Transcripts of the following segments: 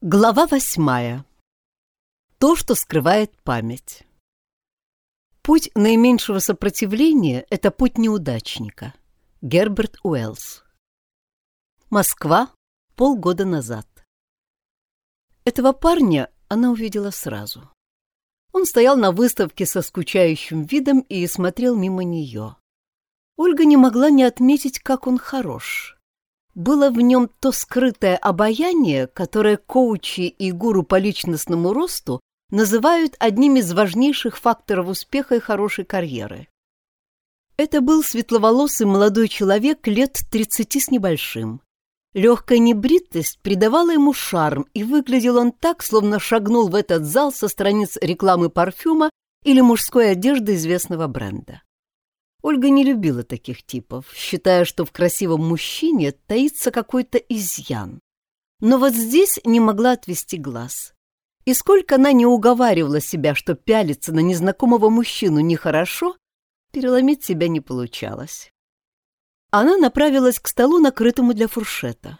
Глава восьмая. То, что скрывает память. Путь наименьшего сопротивления — это путь неудачника. Герберт Уэллс. Москва. Полгода назад. Этого парня она увидела сразу. Он стоял на выставке со скучающим видом и смотрел мимо нее. Ольга не могла не отметить, как он хорош было в нем то скрытое обаяние, которое коучи и гуру по личностному росту называют одним из важнейших факторов успеха и хорошей карьеры. Это был светловолосый молодой человек лет тридцати с небольшим. Легкая небритость придавала ему шарм, и выглядел он так, словно шагнул в этот зал со страниц рекламы парфюма или мужской одежды известного бренда. Ольга не любила таких типов, считая, что в красивом мужчине таится какой-то изъян. Но вот здесь не могла отвести глаз. И сколько она не уговаривала себя, что пялиться на незнакомого мужчину нехорошо, переломить себя не получалось. Она направилась к столу, накрытому для фуршета.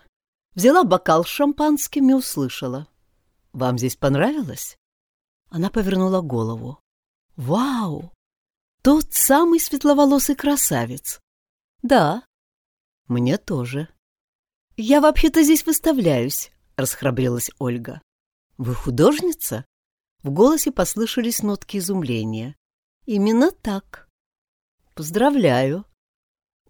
Взяла бокал с шампанским и услышала. «Вам здесь понравилось?» Она повернула голову. «Вау! Тот самый светловолосый красавец. Да, мне тоже. Я вообще-то здесь выставляюсь, расхрабрилась Ольга. Вы художница? В голосе послышались нотки изумления. Именно так. Поздравляю.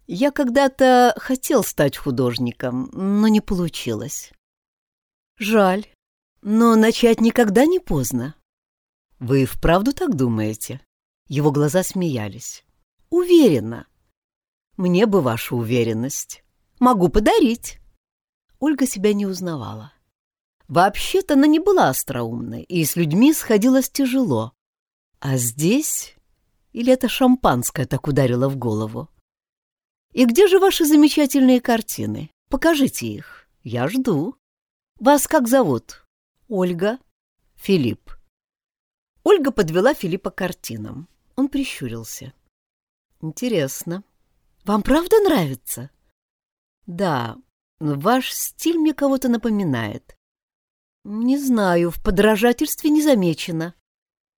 Я когда-то хотел стать художником, но не получилось. Жаль, но начать никогда не поздно. Вы вправду так думаете? Его глаза смеялись. «Уверена». «Мне бы ваша уверенность. Могу подарить». Ольга себя не узнавала. Вообще-то она не была остроумной, и с людьми сходилось тяжело. А здесь... Или это шампанское так ударило в голову? «И где же ваши замечательные картины? Покажите их. Я жду. Вас как зовут?» «Ольга». «Филипп». Ольга подвела Филиппа картинам. Он прищурился. «Интересно. Вам правда нравится?» «Да, ваш стиль мне кого-то напоминает». «Не знаю, в подражательстве не замечено».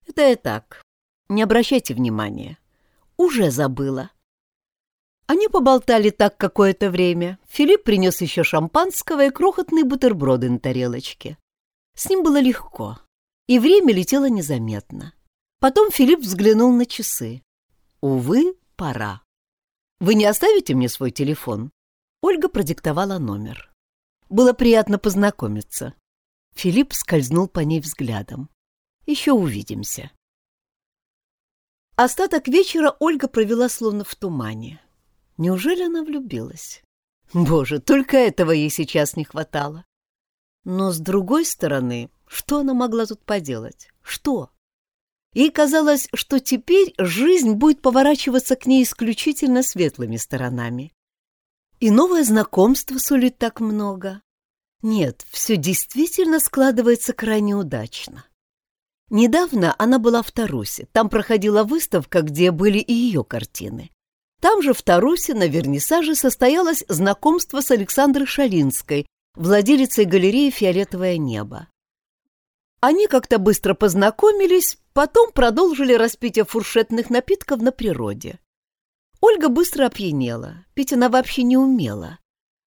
«Это я так. Не обращайте внимания. Уже забыла». Они поболтали так какое-то время. Филипп принес еще шампанского и крохотные бутерброды на тарелочке. С ним было легко, и время летело незаметно. Потом Филипп взглянул на часы. «Увы, пора. Вы не оставите мне свой телефон?» Ольга продиктовала номер. Было приятно познакомиться. Филипп скользнул по ней взглядом. «Еще увидимся». Остаток вечера Ольга провела словно в тумане. Неужели она влюбилась? Боже, только этого ей сейчас не хватало. Но, с другой стороны, что она могла тут поделать? Что? Ей казалось, что теперь жизнь будет поворачиваться к ней исключительно светлыми сторонами. И новое знакомство сулит так много. Нет, все действительно складывается крайне удачно. Недавно она была в Тарусе. Там проходила выставка, где были и ее картины. Там же в Тарусе на вернисаже состоялось знакомство с Александрой Шалинской, владелицей галереи «Фиолетовое небо». Они как-то быстро познакомились, потом продолжили распитие фуршетных напитков на природе. Ольга быстро опьянела, пить она вообще не умела.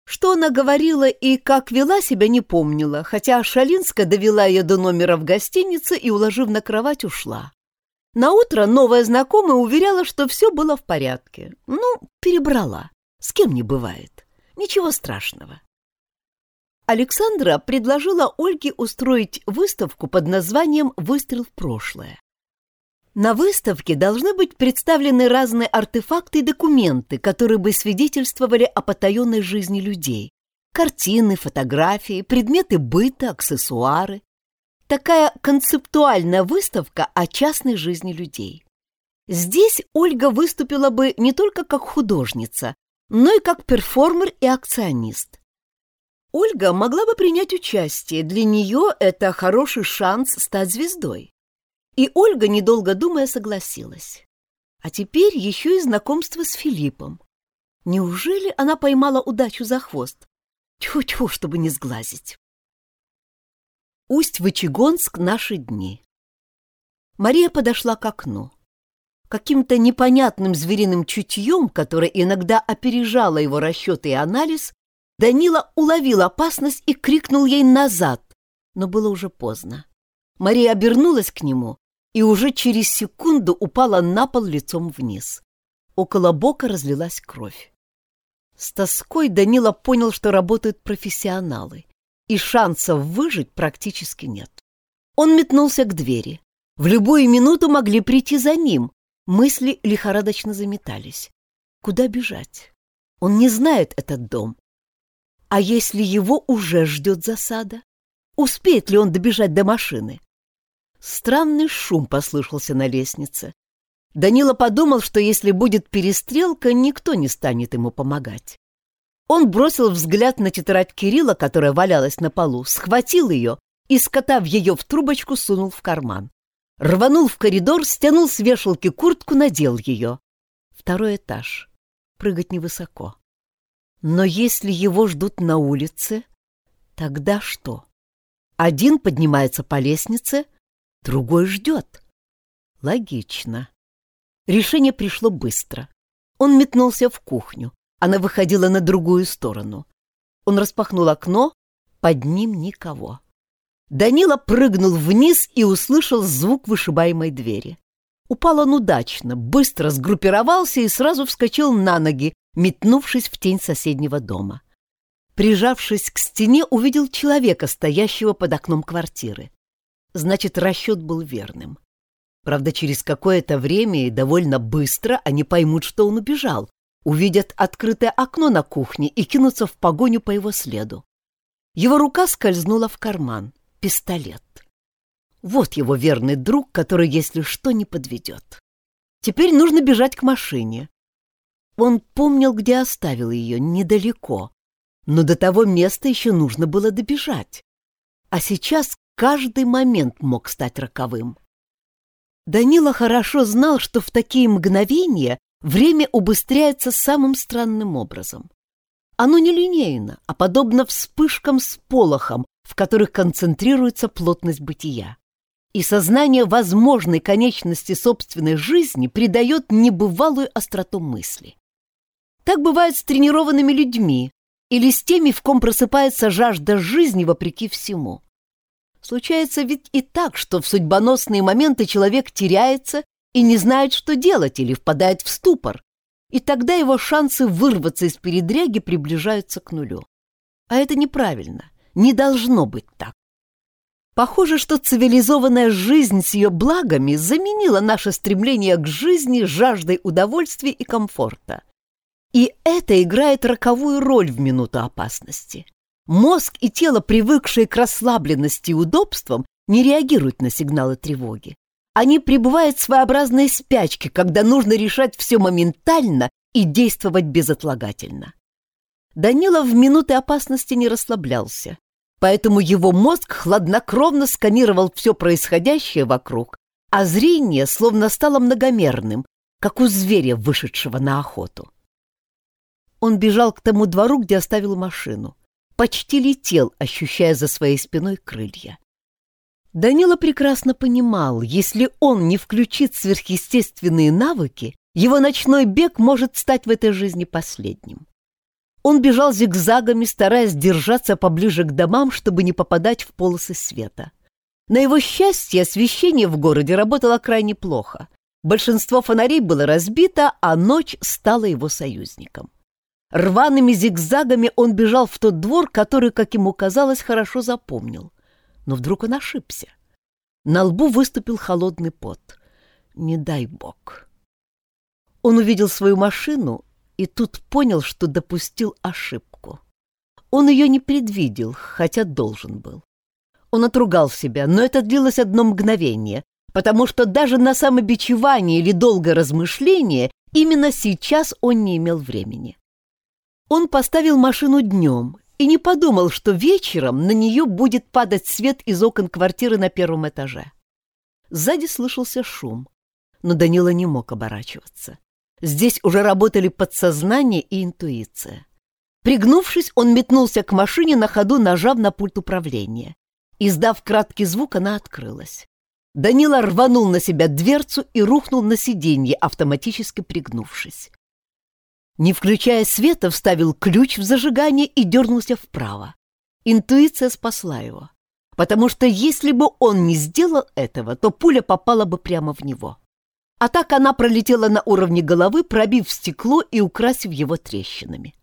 Что она говорила и как вела себя, не помнила, хотя Шалинская довела ее до номера в гостинице и, уложив на кровать, ушла. Наутро новая знакомая уверяла, что все было в порядке. Ну, перебрала. С кем не бывает. Ничего страшного. Александра предложила Ольге устроить выставку под названием «Выстрел в прошлое». На выставке должны быть представлены разные артефакты и документы, которые бы свидетельствовали о потаенной жизни людей. Картины, фотографии, предметы быта, аксессуары. Такая концептуальная выставка о частной жизни людей. Здесь Ольга выступила бы не только как художница, но и как перформер и акционист. Ольга могла бы принять участие, для нее это хороший шанс стать звездой. И Ольга, недолго думая, согласилась. А теперь еще и знакомство с Филиппом. Неужели она поймала удачу за хвост? Тьфу-тьфу, чтобы не сглазить. Усть-Вычегонск наши дни. Мария подошла к окну. Каким-то непонятным звериным чутьем, которое иногда опережало его расчеты и анализ, Данила уловил опасность и крикнул ей назад, но было уже поздно. Мария обернулась к нему и уже через секунду упала на пол лицом вниз. Около бока разлилась кровь. С тоской Данила понял, что работают профессионалы и шансов выжить практически нет. Он метнулся к двери. В любую минуту могли прийти за ним. Мысли лихорадочно заметались. Куда бежать? Он не знает этот дом. А если его уже ждет засада? Успеет ли он добежать до машины? Странный шум послышался на лестнице. Данила подумал, что если будет перестрелка, никто не станет ему помогать. Он бросил взгляд на тетрадь Кирилла, которая валялась на полу, схватил ее и, скотав ее в трубочку, сунул в карман. Рванул в коридор, стянул с вешалки куртку, надел ее. Второй этаж. Прыгать невысоко. Но если его ждут на улице, тогда что? Один поднимается по лестнице, другой ждет. Логично. Решение пришло быстро. Он метнулся в кухню. Она выходила на другую сторону. Он распахнул окно, под ним никого. Данила прыгнул вниз и услышал звук вышибаемой двери. Упал он удачно, быстро сгруппировался и сразу вскочил на ноги, метнувшись в тень соседнего дома. Прижавшись к стене, увидел человека, стоящего под окном квартиры. Значит, расчет был верным. Правда, через какое-то время и довольно быстро они поймут, что он убежал, увидят открытое окно на кухне и кинутся в погоню по его следу. Его рука скользнула в карман. Пистолет. Вот его верный друг, который, если что, не подведет. Теперь нужно бежать к машине. Он помнил, где оставил ее, недалеко. Но до того места еще нужно было добежать. А сейчас каждый момент мог стать роковым. Данила хорошо знал, что в такие мгновения Время убыстряется самым странным образом. Оно не линейно, а подобно вспышкам с полохом, в которых концентрируется плотность бытия. И сознание возможной конечности собственной жизни придает небывалую остроту мысли. Так бывает с тренированными людьми или с теми, в ком просыпается жажда жизни вопреки всему. Случается ведь и так, что в судьбоносные моменты человек теряется и не знает, что делать, или впадает в ступор, и тогда его шансы вырваться из передряги приближаются к нулю. А это неправильно, не должно быть так. Похоже, что цивилизованная жизнь с ее благами заменила наше стремление к жизни жаждой удовольствия и комфорта. И это играет роковую роль в минуту опасности. Мозг и тело, привыкшие к расслабленности и удобствам, не реагируют на сигналы тревоги. Они пребывают в своеобразной спячке, когда нужно решать все моментально и действовать безотлагательно. Данила в минуты опасности не расслаблялся, поэтому его мозг хладнокровно сканировал все происходящее вокруг, а зрение словно стало многомерным, как у зверя, вышедшего на охоту. Он бежал к тому двору, где оставил машину. Почти летел, ощущая за своей спиной крылья. Данила прекрасно понимал, если он не включит сверхъестественные навыки, его ночной бег может стать в этой жизни последним. Он бежал зигзагами, стараясь держаться поближе к домам, чтобы не попадать в полосы света. На его счастье освещение в городе работало крайне плохо. Большинство фонарей было разбито, а ночь стала его союзником. Рваными зигзагами он бежал в тот двор, который, как ему казалось, хорошо запомнил но вдруг он ошибся. На лбу выступил холодный пот. Не дай бог. Он увидел свою машину и тут понял, что допустил ошибку. Он ее не предвидел, хотя должен был. Он отругал себя, но это длилось одно мгновение, потому что даже на самобичевание или долгое размышление именно сейчас он не имел времени. Он поставил машину днем и не подумал, что вечером на нее будет падать свет из окон квартиры на первом этаже. Сзади слышался шум, но Данила не мог оборачиваться. Здесь уже работали подсознание и интуиция. Пригнувшись, он метнулся к машине на ходу, нажав на пульт управления. Издав краткий звук, она открылась. Данила рванул на себя дверцу и рухнул на сиденье, автоматически пригнувшись. Не включая света, вставил ключ в зажигание и дернулся вправо. Интуиция спасла его, потому что если бы он не сделал этого, то пуля попала бы прямо в него. А так она пролетела на уровне головы, пробив стекло и украсив его трещинами.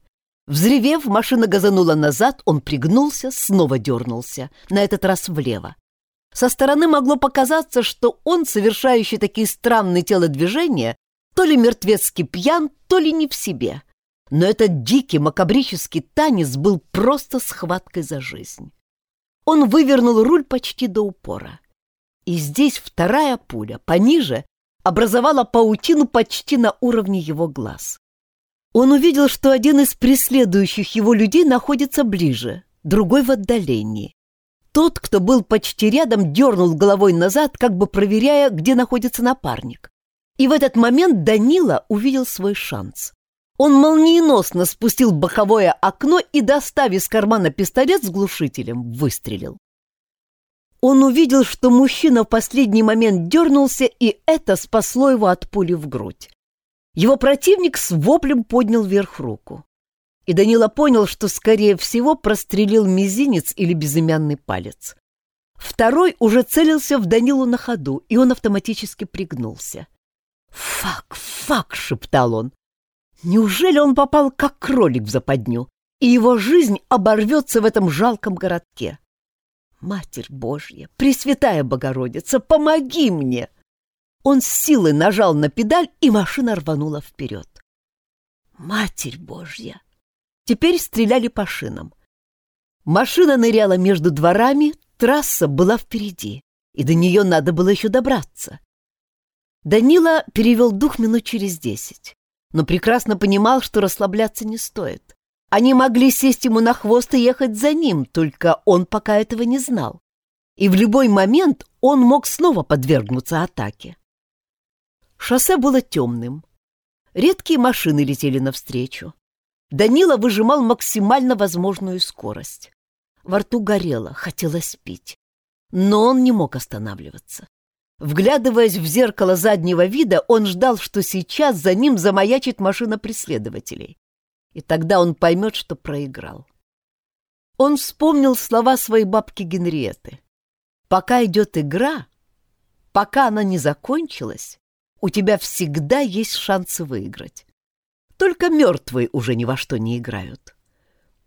Взревев, машина газанула назад, он пригнулся, снова дернулся, на этот раз влево. Со стороны могло показаться, что он, совершающий такие странные телодвижения, то ли мертвецкий пьян, то ли не в себе. Но этот дикий макабрический танец был просто схваткой за жизнь. Он вывернул руль почти до упора. И здесь вторая пуля, пониже, образовала паутину почти на уровне его глаз. Он увидел, что один из преследующих его людей находится ближе, другой в отдалении. Тот, кто был почти рядом, дернул головой назад, как бы проверяя, где находится напарник. И в этот момент Данила увидел свой шанс. Он молниеносно спустил боковое окно и, достав из кармана пистолет с глушителем, выстрелил. Он увидел, что мужчина в последний момент дернулся, и это спасло его от пули в грудь. Его противник с воплем поднял вверх руку. И Данила понял, что, скорее всего, прострелил мизинец или безымянный палец. Второй уже целился в Данилу на ходу, и он автоматически пригнулся. «Фак, фак!» — шептал он. Неужели он попал как кролик в западню, и его жизнь оборвется в этом жалком городке? Матерь Божья, Пресвятая Богородица, помоги мне! Он с силой нажал на педаль, и машина рванула вперед. Матерь Божья! Теперь стреляли по шинам. Машина ныряла между дворами, трасса была впереди, и до нее надо было еще добраться. Данила перевел дух минут через десять, но прекрасно понимал, что расслабляться не стоит. Они могли сесть ему на хвост и ехать за ним, только он пока этого не знал. И в любой момент он мог снова подвергнуться атаке. Шоссе было темным. Редкие машины летели навстречу. Данила выжимал максимально возможную скорость. Во рту горело, хотелось пить. Но он не мог останавливаться. Вглядываясь в зеркало заднего вида, он ждал, что сейчас за ним замаячит машина преследователей. И тогда он поймет, что проиграл. Он вспомнил слова своей бабки Генриеты. «Пока идет игра, пока она не закончилась, у тебя всегда есть шансы выиграть. Только мертвые уже ни во что не играют».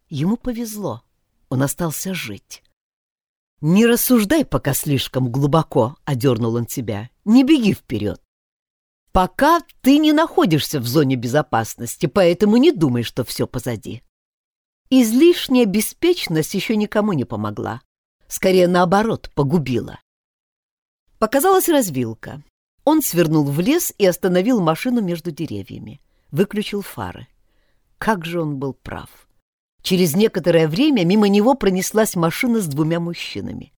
Ему повезло, он остался жить. «Не рассуждай пока слишком глубоко», — одернул он себя. «Не беги вперед. Пока ты не находишься в зоне безопасности, поэтому не думай, что все позади». Излишняя беспечность еще никому не помогла. Скорее, наоборот, погубила. Показалась развилка. Он свернул в лес и остановил машину между деревьями. Выключил фары. Как же он был прав. Через некоторое время мимо него пронеслась машина с двумя мужчинами.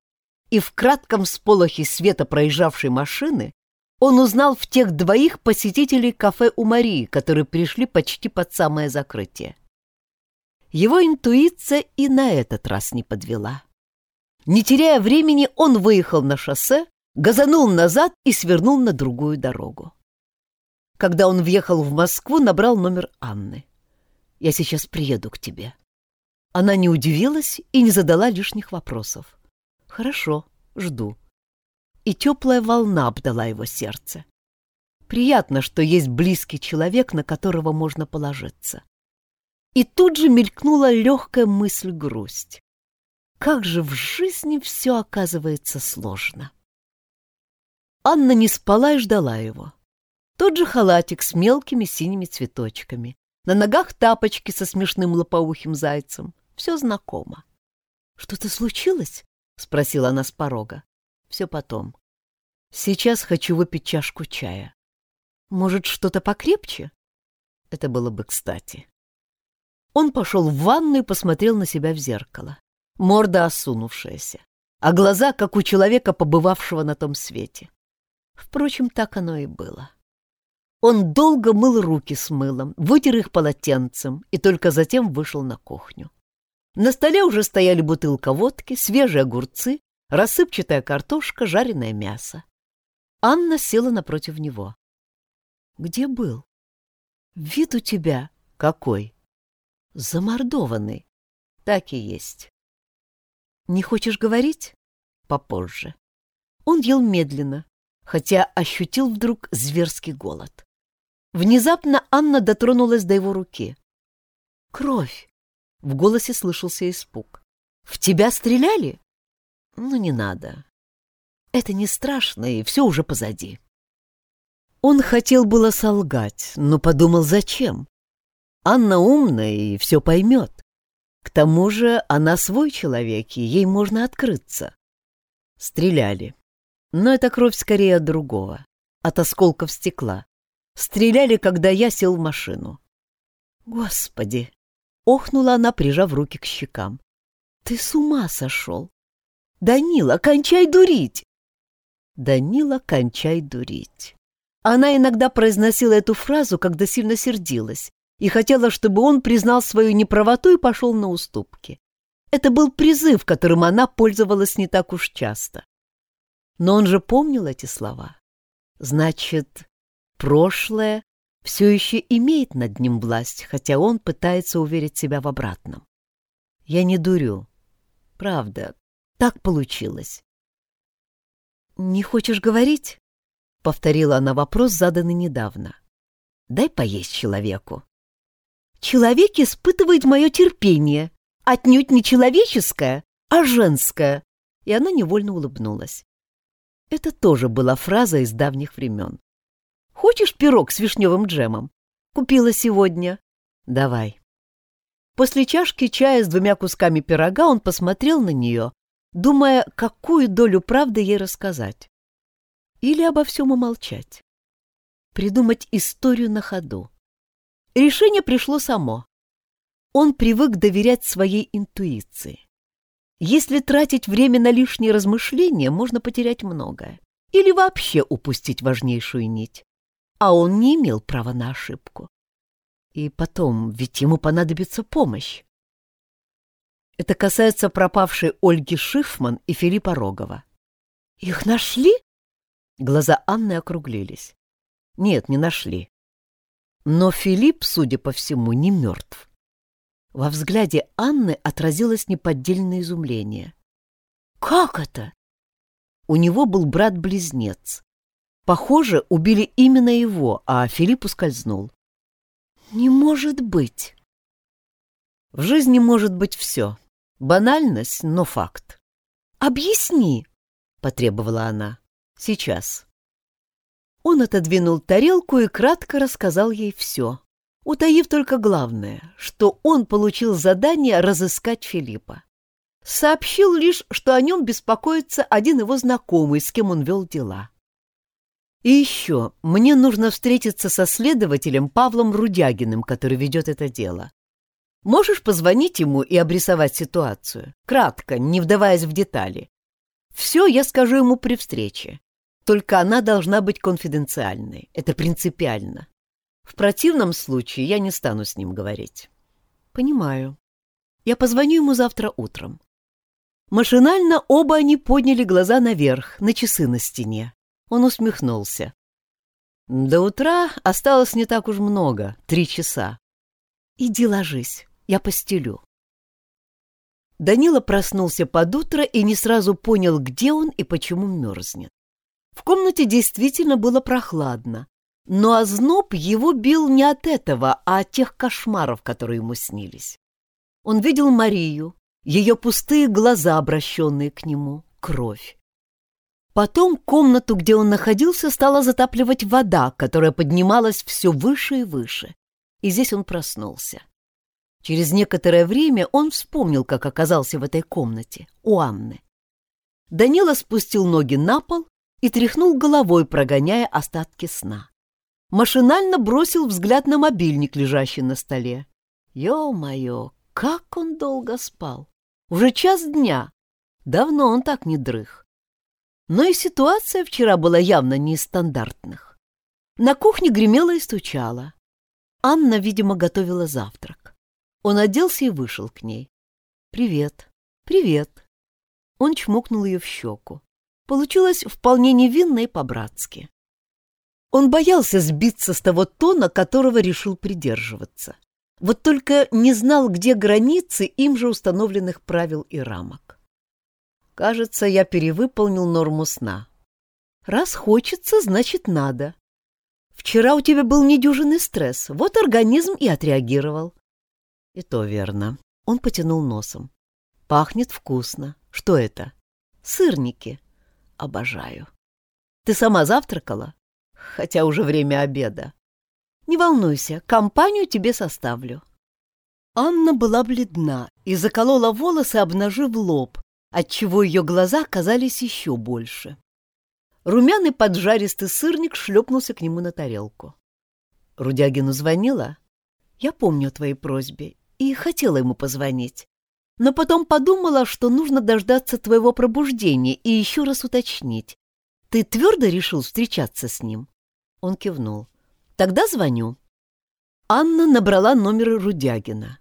И в кратком сполохе света проезжавшей машины он узнал в тех двоих посетителей кафе у Марии, которые пришли почти под самое закрытие. Его интуиция и на этот раз не подвела. Не теряя времени, он выехал на шоссе, газанул назад и свернул на другую дорогу. Когда он въехал в Москву, набрал номер Анны. «Я сейчас приеду к тебе». Она не удивилась и не задала лишних вопросов. «Хорошо, жду». И теплая волна обдала его сердце. Приятно, что есть близкий человек, на которого можно положиться. И тут же мелькнула легкая мысль-грусть. Как же в жизни все оказывается сложно. Анна не спала и ждала его. Тот же халатик с мелкими синими цветочками. На ногах тапочки со смешным лопоухим зайцем. Все знакомо. «Что-то случилось?» — спросила она с порога. «Все потом. Сейчас хочу выпить чашку чая. Может, что-то покрепче?» Это было бы кстати. Он пошел в ванну и посмотрел на себя в зеркало. Морда осунувшаяся, а глаза, как у человека, побывавшего на том свете. Впрочем, так оно и было. Он долго мыл руки с мылом, вытер их полотенцем и только затем вышел на кухню. На столе уже стояли бутылка водки, свежие огурцы, рассыпчатая картошка, жареное мясо. Анна села напротив него. «Где был?» «Вид у тебя какой?» «Замордованный». «Так и есть». «Не хочешь говорить?» «Попозже». Он ел медленно, хотя ощутил вдруг зверский голод. Внезапно Анна дотронулась до его руки. «Кровь!» — в голосе слышался испуг. «В тебя стреляли?» «Ну, не надо. Это не страшно, и все уже позади». Он хотел было солгать, но подумал, зачем? Анна умная и все поймет. К тому же она свой человек, и ей можно открыться. Стреляли. Но это кровь скорее от другого, от осколков стекла. Стреляли, когда я сел в машину. Господи! Охнула она, прижав руки к щекам. Ты с ума сошел! Данила, кончай дурить! Данила, кончай дурить. Она иногда произносила эту фразу, когда сильно сердилась, и хотела, чтобы он признал свою неправоту и пошел на уступки. Это был призыв, которым она пользовалась не так уж часто. Но он же помнил эти слова. Значит, прошлое все еще имеет над ним власть, хотя он пытается уверить себя в обратном. Я не дурю. Правда, так получилось. «Не хочешь говорить?» — повторила она вопрос, заданный недавно. «Дай поесть человеку». «Человек испытывает мое терпение, отнюдь не человеческое, а женское», и она невольно улыбнулась. Это тоже была фраза из давних времен. Хочешь пирог с вишневым джемом? Купила сегодня. Давай. После чашки чая с двумя кусками пирога он посмотрел на нее, думая, какую долю правды ей рассказать. Или обо всем умолчать. Придумать историю на ходу. Решение пришло само. Он привык доверять своей интуиции. Если тратить время на лишние размышления, можно потерять многое. Или вообще упустить важнейшую нить а он не имел права на ошибку. И потом, ведь ему понадобится помощь. Это касается пропавшей Ольги Шифман и Филиппа Рогова. Их нашли? Глаза Анны округлились. Нет, не нашли. Но Филипп, судя по всему, не мертв. Во взгляде Анны отразилось неподдельное изумление. «Как это?» У него был брат-близнец, Похоже, убили именно его, а Филипп ускользнул. «Не может быть!» В жизни может быть все. Банальность, но факт. «Объясни!» — потребовала она. «Сейчас». Он отодвинул тарелку и кратко рассказал ей все, утаив только главное, что он получил задание разыскать Филиппа. Сообщил лишь, что о нем беспокоится один его знакомый, с кем он вел дела. И еще, мне нужно встретиться со следователем Павлом Рудягиным, который ведет это дело. Можешь позвонить ему и обрисовать ситуацию? Кратко, не вдаваясь в детали. Все я скажу ему при встрече. Только она должна быть конфиденциальной. Это принципиально. В противном случае я не стану с ним говорить. Понимаю. Я позвоню ему завтра утром. Машинально оба они подняли глаза наверх, на часы на стене. Он усмехнулся. До утра осталось не так уж много, три часа. Иди ложись, я постелю. Данила проснулся под утро и не сразу понял, где он и почему мерзнет. В комнате действительно было прохладно, но озноб его бил не от этого, а от тех кошмаров, которые ему снились. Он видел Марию, ее пустые глаза, обращенные к нему, кровь. Потом комнату, где он находился, стала затапливать вода, которая поднималась все выше и выше. И здесь он проснулся. Через некоторое время он вспомнил, как оказался в этой комнате, у Анны. Данила спустил ноги на пол и тряхнул головой, прогоняя остатки сна. Машинально бросил взгляд на мобильник, лежащий на столе. Ё-моё, как он долго спал! Уже час дня. Давно он так не дрых. Но и ситуация вчера была явно не из стандартных. На кухне гремело и стучало. Анна, видимо, готовила завтрак. Он оделся и вышел к ней. «Привет, привет». Он чмокнул ее в щеку. Получилось вполне невинно и по-братски. Он боялся сбиться с того тона, которого решил придерживаться. Вот только не знал, где границы им же установленных правил и рамок. Кажется, я перевыполнил норму сна. Раз хочется, значит надо. Вчера у тебя был недюжинный стресс, вот организм и отреагировал. И то верно. Он потянул носом. Пахнет вкусно. Что это? Сырники. Обожаю. Ты сама завтракала? Хотя уже время обеда. Не волнуйся, компанию тебе составлю. Анна была бледна и заколола волосы, обнажив лоб, отчего ее глаза казались еще больше. Румяный поджаристый сырник шлепнулся к нему на тарелку. Рудягину звонила? Я помню о твоей просьбе и хотела ему позвонить. Но потом подумала, что нужно дождаться твоего пробуждения и еще раз уточнить. Ты твердо решил встречаться с ним? Он кивнул. Тогда звоню. Анна набрала номер Рудягина.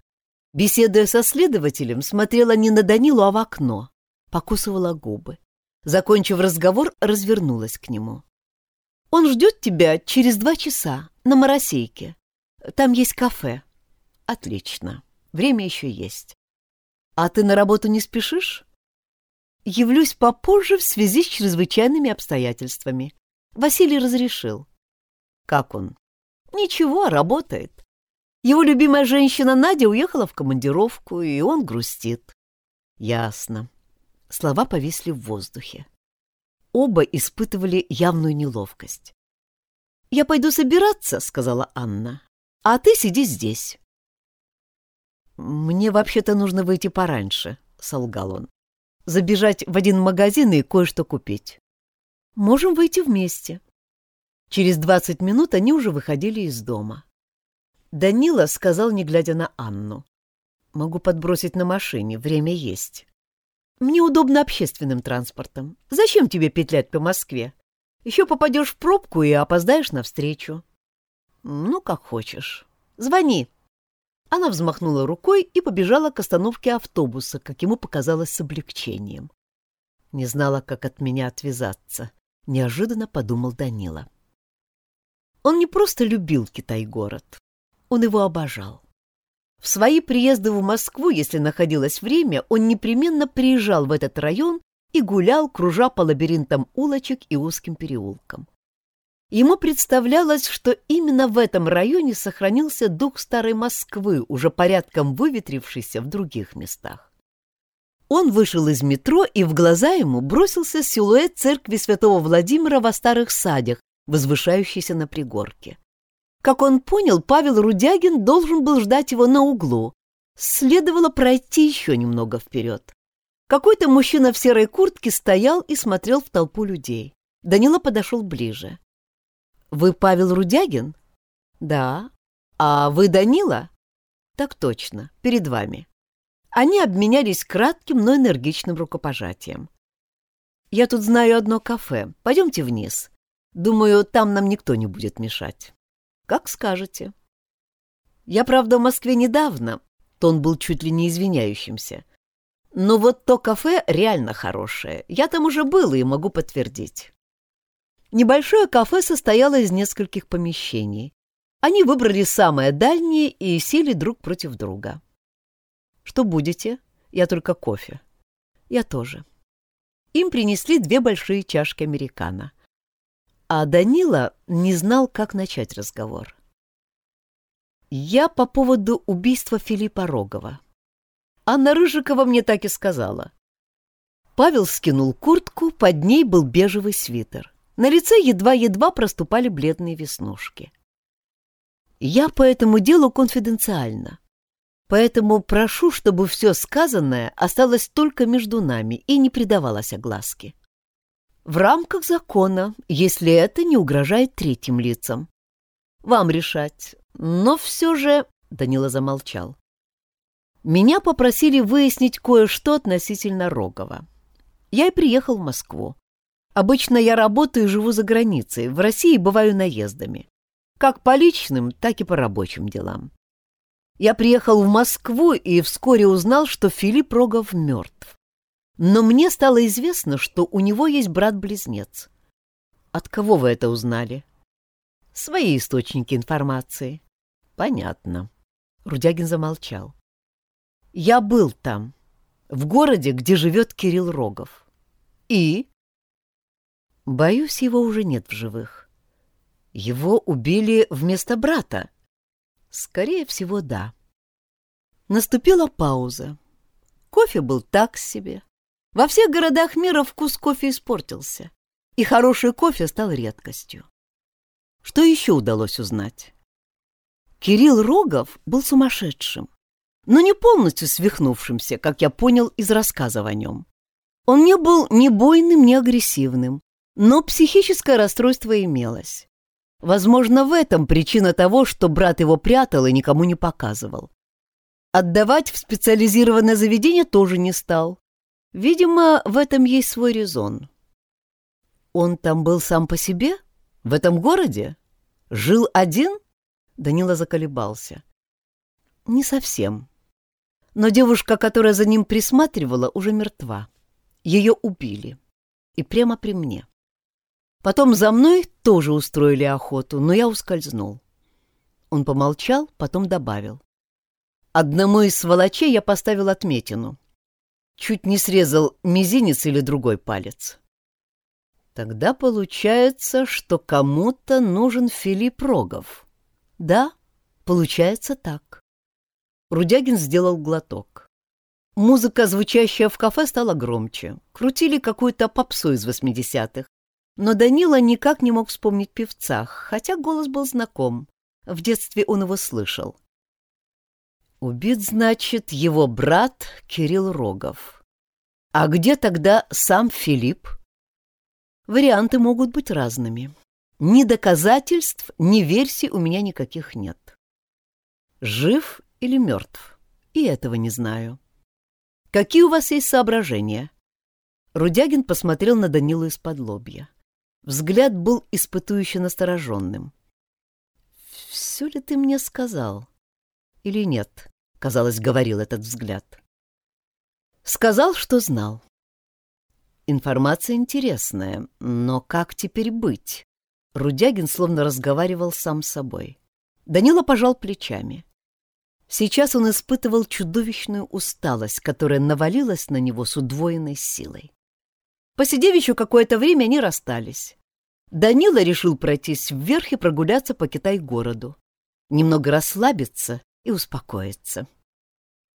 Беседуя со следователем, смотрела не на Данилу, а в окно. Покусывала губы. Закончив разговор, развернулась к нему. «Он ждет тебя через два часа на Моросейке. Там есть кафе». «Отлично. Время еще есть». «А ты на работу не спешишь?» «Явлюсь попозже в связи с чрезвычайными обстоятельствами. Василий разрешил». «Как он?» «Ничего, работает. Его любимая женщина Надя уехала в командировку, и он грустит». «Ясно. Слова повисли в воздухе. Оба испытывали явную неловкость. «Я пойду собираться», — сказала Анна. «А ты сиди здесь». «Мне вообще-то нужно выйти пораньше», — солгал он. «Забежать в один магазин и кое-что купить». «Можем выйти вместе». Через двадцать минут они уже выходили из дома. Данила сказал, не глядя на Анну. «Могу подбросить на машине, время есть». Мне удобно общественным транспортом. Зачем тебе петлять по Москве? Еще попадешь в пробку и опоздаешь навстречу. Ну, как хочешь. Звони. Она взмахнула рукой и побежала к остановке автобуса, как ему показалось с облегчением. Не знала, как от меня отвязаться. Неожиданно подумал Данила. Он не просто любил Китай-город. Он его обожал. В свои приезды в Москву, если находилось время, он непременно приезжал в этот район и гулял, кружа по лабиринтам улочек и узким переулкам. Ему представлялось, что именно в этом районе сохранился дух старой Москвы, уже порядком выветрившийся в других местах. Он вышел из метро, и в глаза ему бросился силуэт церкви святого Владимира во старых садях, возвышающейся на пригорке. Как он понял, Павел Рудягин должен был ждать его на углу. Следовало пройти еще немного вперед. Какой-то мужчина в серой куртке стоял и смотрел в толпу людей. Данила подошел ближе. «Вы Павел Рудягин?» «Да». «А вы Данила?» «Так точно, перед вами». Они обменялись кратким, но энергичным рукопожатием. «Я тут знаю одно кафе. Пойдемте вниз. Думаю, там нам никто не будет мешать». Как скажете. Я, правда, в Москве недавно, тон был чуть ли не извиняющимся. Но вот то кафе реально хорошее. Я там уже был и могу подтвердить. Небольшое кафе состояло из нескольких помещений. Они выбрали самое дальнее и сели друг против друга. «Что будете? Я только кофе». «Я тоже». Им принесли две большие чашки американо. А Данила не знал, как начать разговор. «Я по поводу убийства Филиппа Рогова. Анна Рыжикова мне так и сказала». Павел скинул куртку, под ней был бежевый свитер. На лице едва-едва проступали бледные веснушки. «Я по этому делу конфиденциально, поэтому прошу, чтобы все сказанное осталось только между нами и не придавалось огласке». В рамках закона, если это не угрожает третьим лицам. Вам решать. Но все же... Данила замолчал. Меня попросили выяснить кое-что относительно Рогова. Я и приехал в Москву. Обычно я работаю и живу за границей, в России бываю наездами. Как по личным, так и по рабочим делам. Я приехал в Москву и вскоре узнал, что Филипп Рогов мертв. Но мне стало известно, что у него есть брат-близнец. От кого вы это узнали? Свои источники информации. Понятно. Рудягин замолчал. Я был там, в городе, где живет Кирилл Рогов. И? Боюсь, его уже нет в живых. Его убили вместо брата. Скорее всего, да. Наступила пауза. Кофе был так себе. Во всех городах мира вкус кофе испортился, и хороший кофе стал редкостью. Что еще удалось узнать? Кирилл Рогов был сумасшедшим, но не полностью свихнувшимся, как я понял из рассказов о нем. Он не был ни бойным, ни агрессивным, но психическое расстройство имелось. Возможно, в этом причина того, что брат его прятал и никому не показывал. Отдавать в специализированное заведение тоже не стал. Видимо, в этом есть свой резон. Он там был сам по себе? В этом городе? Жил один? Данила заколебался. Не совсем. Но девушка, которая за ним присматривала, уже мертва. Ее убили. И прямо при мне. Потом за мной тоже устроили охоту, но я ускользнул. Он помолчал, потом добавил. Одному из сволочей я поставил отметину. Чуть не срезал мизинец или другой палец. Тогда получается, что кому-то нужен Филипп Рогов. Да, получается так. Рудягин сделал глоток. Музыка, звучащая в кафе, стала громче. Крутили какую-то попсу из восьмидесятых. Но Данила никак не мог вспомнить певца, хотя голос был знаком. В детстве он его слышал. Убит, значит, его брат Кирилл Рогов. А где тогда сам Филипп? Варианты могут быть разными. Ни доказательств, ни версий у меня никаких нет. Жив или мертв? И этого не знаю. Какие у вас есть соображения? Рудягин посмотрел на Данилу из-под лобья. Взгляд был испытующе настороженным. «Все ли ты мне сказал? Или нет?» — казалось, говорил этот взгляд. «Сказал, что знал. Информация интересная, но как теперь быть?» Рудягин словно разговаривал сам с собой. Данила пожал плечами. Сейчас он испытывал чудовищную усталость, которая навалилась на него с удвоенной силой. Посидев еще какое-то время, они расстались. Данила решил пройтись вверх и прогуляться по Китай-городу. Немного расслабиться и успокоиться.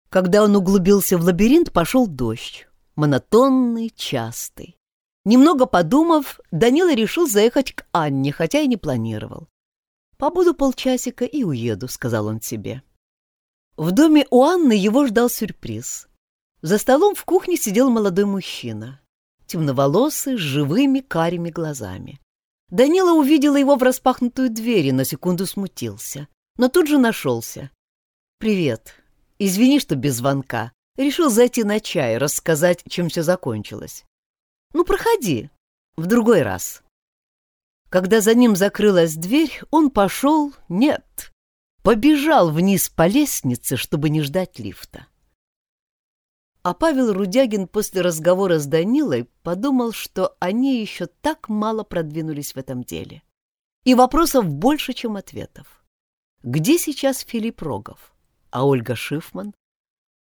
Когда он углубился в лабиринт, пошел дождь. Монотонный, частый. Немного подумав, Данила решил заехать к Анне, хотя и не планировал. «Побуду полчасика и уеду», — сказал он себе. В доме у Анны его ждал сюрприз. За столом в кухне сидел молодой мужчина темноволосый, с живыми карими глазами. Данила увидела его в распахнутую дверь и на секунду смутился, но тут же нашелся. «Привет. Извини, что без звонка. Решил зайти на чай, рассказать, чем все закончилось. Ну, проходи. В другой раз». Когда за ним закрылась дверь, он пошел, нет, побежал вниз по лестнице, чтобы не ждать лифта. А Павел Рудягин после разговора с Данилой подумал, что они еще так мало продвинулись в этом деле. И вопросов больше, чем ответов. Где сейчас Филипп Рогов? А Ольга Шифман?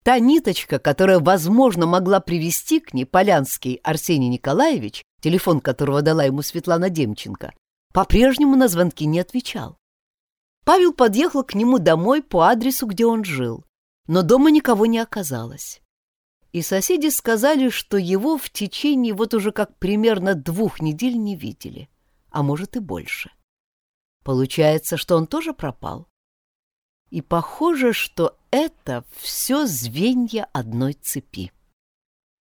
Та ниточка, которая, возможно, могла привести к ней Полянский Арсений Николаевич, телефон которого дала ему Светлана Демченко, по-прежнему на звонки не отвечал. Павел подъехал к нему домой по адресу, где он жил, но дома никого не оказалось и соседи сказали, что его в течение вот уже как примерно двух недель не видели, а может и больше. Получается, что он тоже пропал. И похоже, что это все звенья одной цепи.